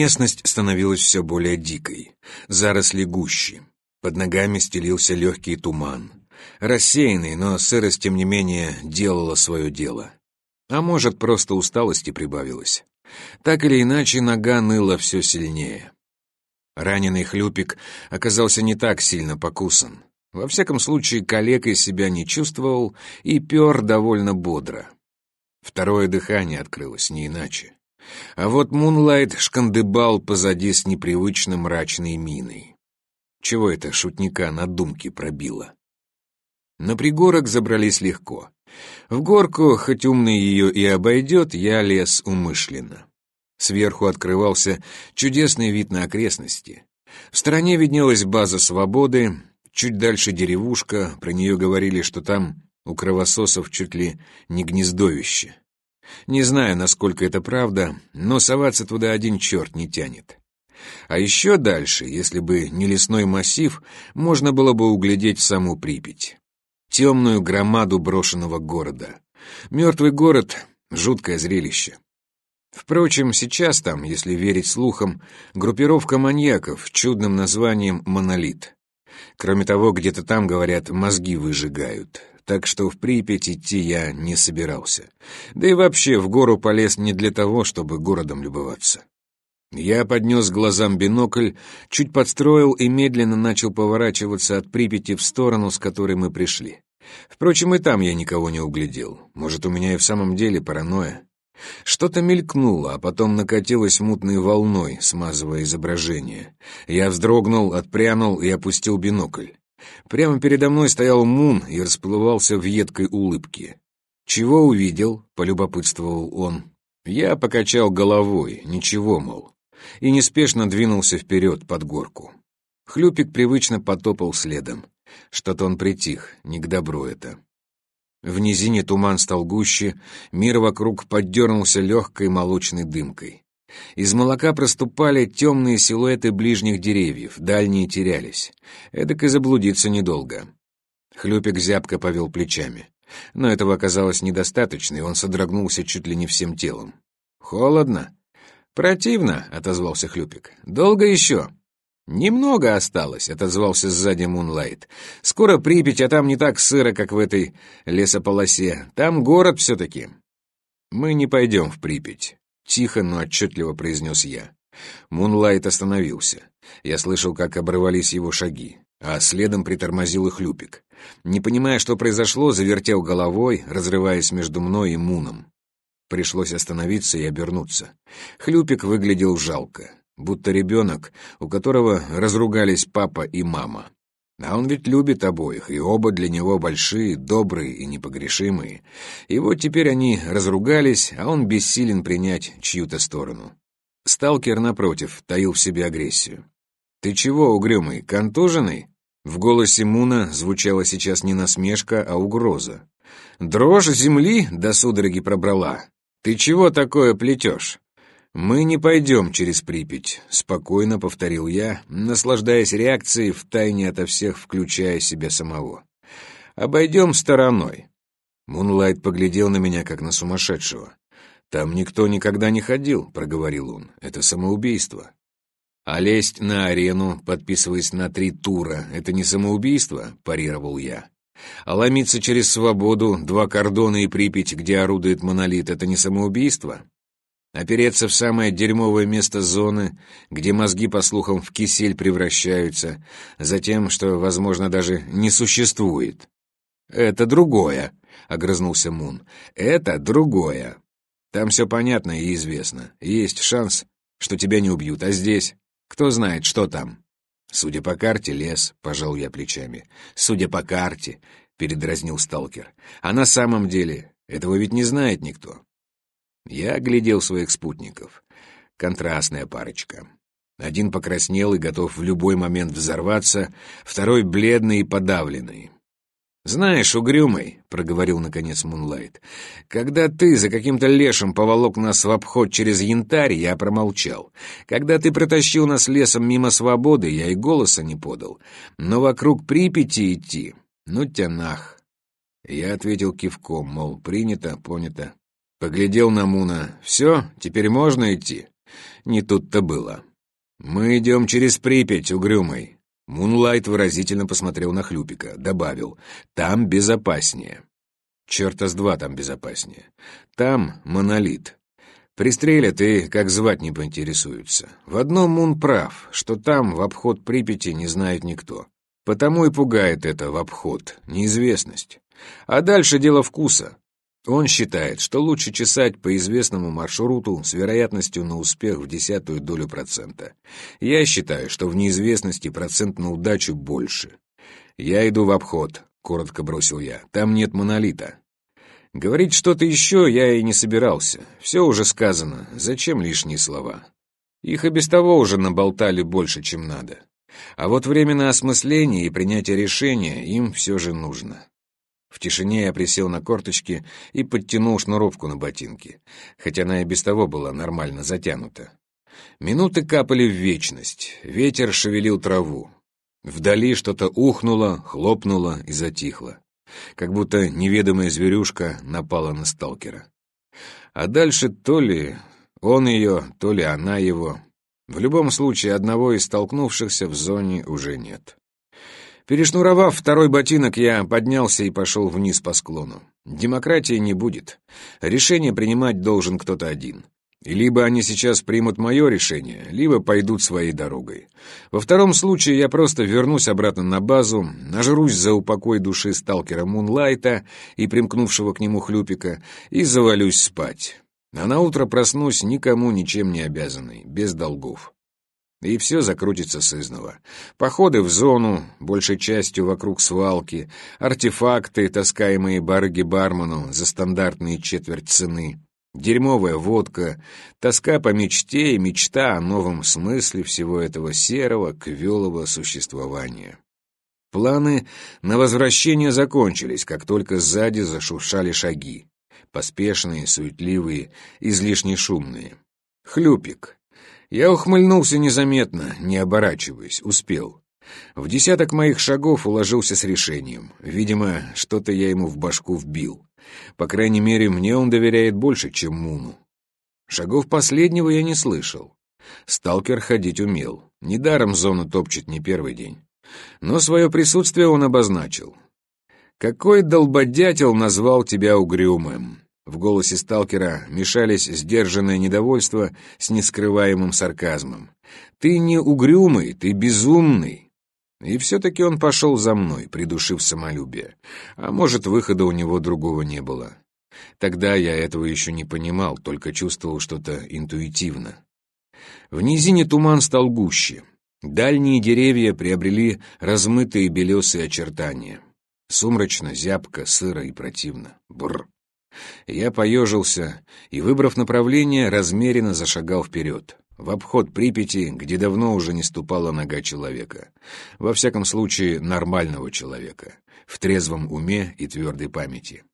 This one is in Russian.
Местность становилась все более дикой. Заросли гущи. Под ногами стелился легкий туман. Рассеянный, но сырость, тем не менее, делала свое дело. А может, просто усталости прибавилось. Так или иначе, нога ныла все сильнее. Раненый хлюпик оказался не так сильно покусан. Во всяком случае, калекой себя не чувствовал и пер довольно бодро. Второе дыхание открылось, не иначе. А вот Мунлайт шкандыбал позади с непривычно мрачной миной. Чего это шутника на думке пробило? На пригорок забрались легко. В горку, хоть умный ее и обойдет, я лез умышленно. Сверху открывался чудесный вид на окрестности. В стороне виднелась база свободы, чуть дальше деревушка, про нее говорили, что там у кровососов чуть ли не гнездовище. Не знаю, насколько это правда, но соваться туда один черт не тянет. А еще дальше, если бы не лесной массив, можно было бы углядеть саму Припять. Темную громаду брошенного города. Мертвый город — жуткое зрелище. Впрочем, сейчас там, если верить слухам, группировка маньяков чудным названием «Монолит». Кроме того, где-то там, говорят, мозги выжигают. Так что в Припять идти я не собирался. Да и вообще в гору полез не для того, чтобы городом любоваться. Я поднес глазам бинокль, чуть подстроил и медленно начал поворачиваться от Припяти в сторону, с которой мы пришли. Впрочем, и там я никого не углядел. Может, у меня и в самом деле паранойя. Что-то мелькнуло, а потом накатилось мутной волной, смазывая изображение. Я вздрогнул, отпрянул и опустил бинокль. Прямо передо мной стоял Мун и расплывался в едкой улыбке. «Чего увидел?» — полюбопытствовал он. Я покачал головой, ничего, мол, и неспешно двинулся вперед под горку. Хлюпик привычно потопал следом. Что-то он притих, не к добру это. В низине туман стал гуще, мир вокруг поддернулся легкой молочной дымкой. Из молока проступали темные силуэты ближних деревьев, дальние терялись. Эдак и заблудиться недолго. Хлюпик зябко повел плечами. Но этого оказалось недостаточно, и он содрогнулся чуть ли не всем телом. «Холодно?» «Противно», — отозвался Хлюпик. «Долго еще?» «Немного осталось», — отозвался сзади Мунлайт. «Скоро Припять, а там не так сыро, как в этой лесополосе. Там город все-таки». «Мы не пойдем в Припять», — тихо, но отчетливо произнес я. Мунлайт остановился. Я слышал, как оборвались его шаги, а следом притормозил их Хлюпик. Не понимая, что произошло, завертел головой, разрываясь между мной и Муном. Пришлось остановиться и обернуться. Хлюпик выглядел жалко будто ребенок, у которого разругались папа и мама. А он ведь любит обоих, и оба для него большие, добрые и непогрешимые. И вот теперь они разругались, а он бессилен принять чью-то сторону. Сталкер, напротив, таил в себе агрессию. «Ты чего, угрюмый, контуженный?» В голосе Муна звучала сейчас не насмешка, а угроза. «Дрожь земли до судороги пробрала. Ты чего такое плетешь? «Мы не пойдем через Припять», — спокойно повторил я, наслаждаясь реакцией втайне ото всех, включая себя самого. «Обойдем стороной». Мунлайт поглядел на меня, как на сумасшедшего. «Там никто никогда не ходил», — проговорил он. «Это самоубийство». «А лезть на арену, подписываясь на три тура, это не самоубийство?» — парировал я. «А ломиться через свободу, два кордона и Припять, где орудует монолит, это не самоубийство?» Опереться в самое дерьмовое место зоны, где мозги, по слухам, в кисель превращаются, за тем, что, возможно, даже не существует. «Это другое», — огрызнулся Мун. «Это другое. Там все понятно и известно. Есть шанс, что тебя не убьют, а здесь... Кто знает, что там?» «Судя по карте, лес», — пожал я плечами. «Судя по карте», — передразнил сталкер. «А на самом деле этого ведь не знает никто. Я оглядел своих спутников. Контрастная парочка. Один покраснел и готов в любой момент взорваться, второй бледный и подавленный. «Знаешь, угрюмый», — проговорил наконец Мунлайт, — «когда ты за каким-то лешим поволок нас в обход через янтарь, я промолчал. Когда ты протащил нас лесом мимо свободы, я и голоса не подал. Но вокруг Припяти идти, ну тянах». Я ответил кивком, мол, принято, понято. Поглядел на Муна. «Все, теперь можно идти?» Не тут-то было. «Мы идем через Припять, угрюмый». Мунлайт выразительно посмотрел на Хлюпика, добавил, «Там безопаснее». Черта с два там безопаснее. Там монолит. Пристрелят и как звать не поинтересуются. В одном Мун прав, что там в обход Припяти не знает никто. Потому и пугает это в обход, неизвестность. А дальше дело вкуса. Он считает, что лучше чесать по известному маршруту с вероятностью на успех в десятую долю процента. Я считаю, что в неизвестности процент на удачу больше. Я иду в обход, — коротко бросил я. «Там нет монолита». Говорить что-то еще я и не собирался. Все уже сказано. Зачем лишние слова? Их и без того уже наболтали больше, чем надо. А вот время на осмысление и принятие решения им все же нужно. В тишине я присел на корточки и подтянул шнуровку на ботинке, хотя она и без того была нормально затянута. Минуты капали в вечность, ветер шевелил траву. Вдали что-то ухнуло, хлопнуло и затихло. Как будто неведомая зверюшка напала на сталкера. А дальше то ли он ее, то ли она его. В любом случае, одного из столкнувшихся в зоне уже нет. Перешнуровав второй ботинок, я поднялся и пошел вниз по склону. Демократии не будет. Решение принимать должен кто-то один. И либо они сейчас примут мое решение, либо пойдут своей дорогой. Во втором случае я просто вернусь обратно на базу, нажрусь за упокой души сталкера Мунлайта и примкнувшего к нему хлюпика и завалюсь спать. А на утро проснусь никому ничем не обязанный, без долгов. И все закрутится сызново. Походы в зону, большей частью вокруг свалки, артефакты, таскаемые барыги-бармену за стандартные четверть цены — Дерьмовая водка, тоска по мечте и мечта о новом смысле всего этого серого, квелого существования. Планы на возвращение закончились, как только сзади зашуршали шаги. Поспешные, суетливые, излишне шумные. Хлюпик. Я ухмыльнулся незаметно, не оборачиваясь, успел. В десяток моих шагов уложился с решением. Видимо, что-то я ему в башку вбил. По крайней мере, мне он доверяет больше, чем Муну. Шагов последнего я не слышал. Сталкер ходить умел. Недаром зону топчет не первый день. Но свое присутствие он обозначил. «Какой долбодятел назвал тебя угрюмым?» В голосе сталкера мешались сдержанное недовольство с нескрываемым сарказмом. «Ты не угрюмый, ты безумный. И все-таки он пошел за мной, придушив самолюбие. А может, выхода у него другого не было. Тогда я этого еще не понимал, только чувствовал что-то интуитивно. В низине туман стал гуще. Дальние деревья приобрели размытые белесые очертания. Сумрачно, зябко, сыро и противно. Бррр. Я поежился и, выбрав направление, размеренно зашагал вперед в обход Припяти, где давно уже не ступала нога человека. Во всяком случае, нормального человека, в трезвом уме и твердой памяти.